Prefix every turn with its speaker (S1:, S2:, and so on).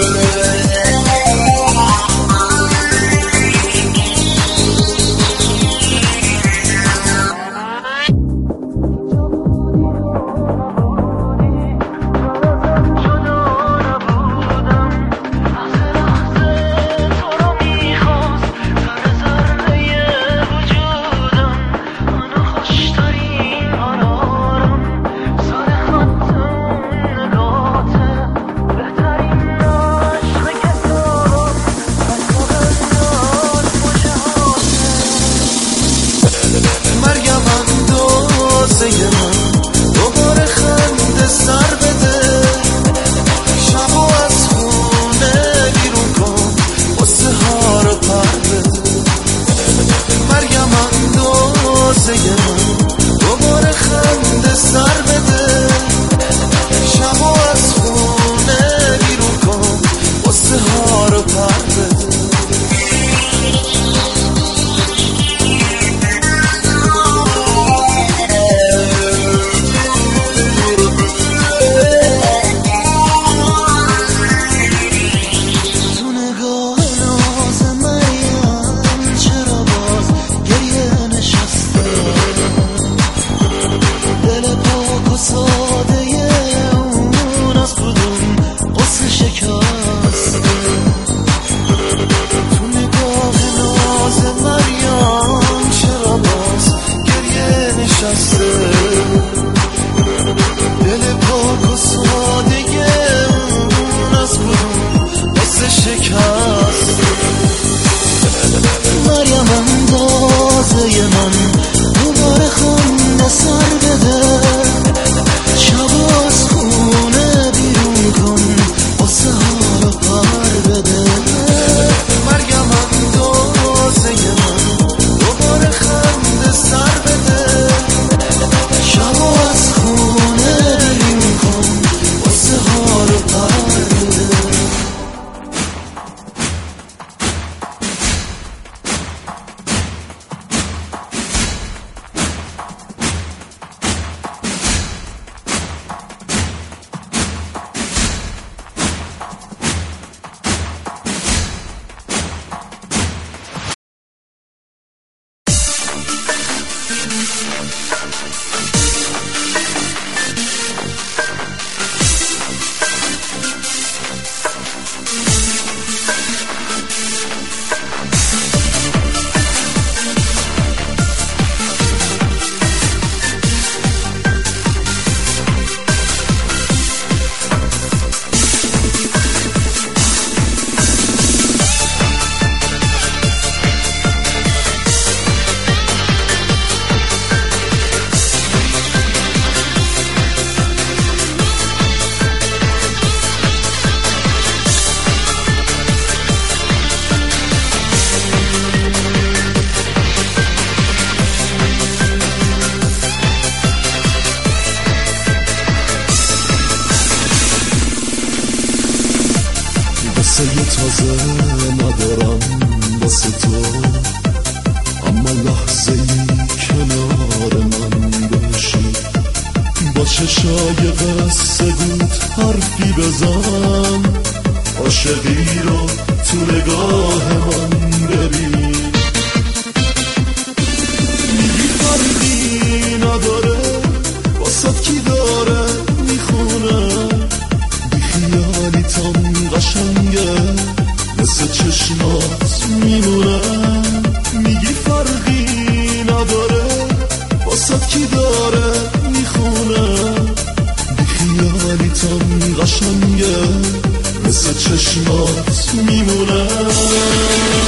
S1: an قصه تازه ندارم واسه تو. اما لحظه ای کنار من باشی. با چشای قصه بود حرفی بزن. عاشقی رو تو نگاه من ببین.
S2: چشمات میمونم.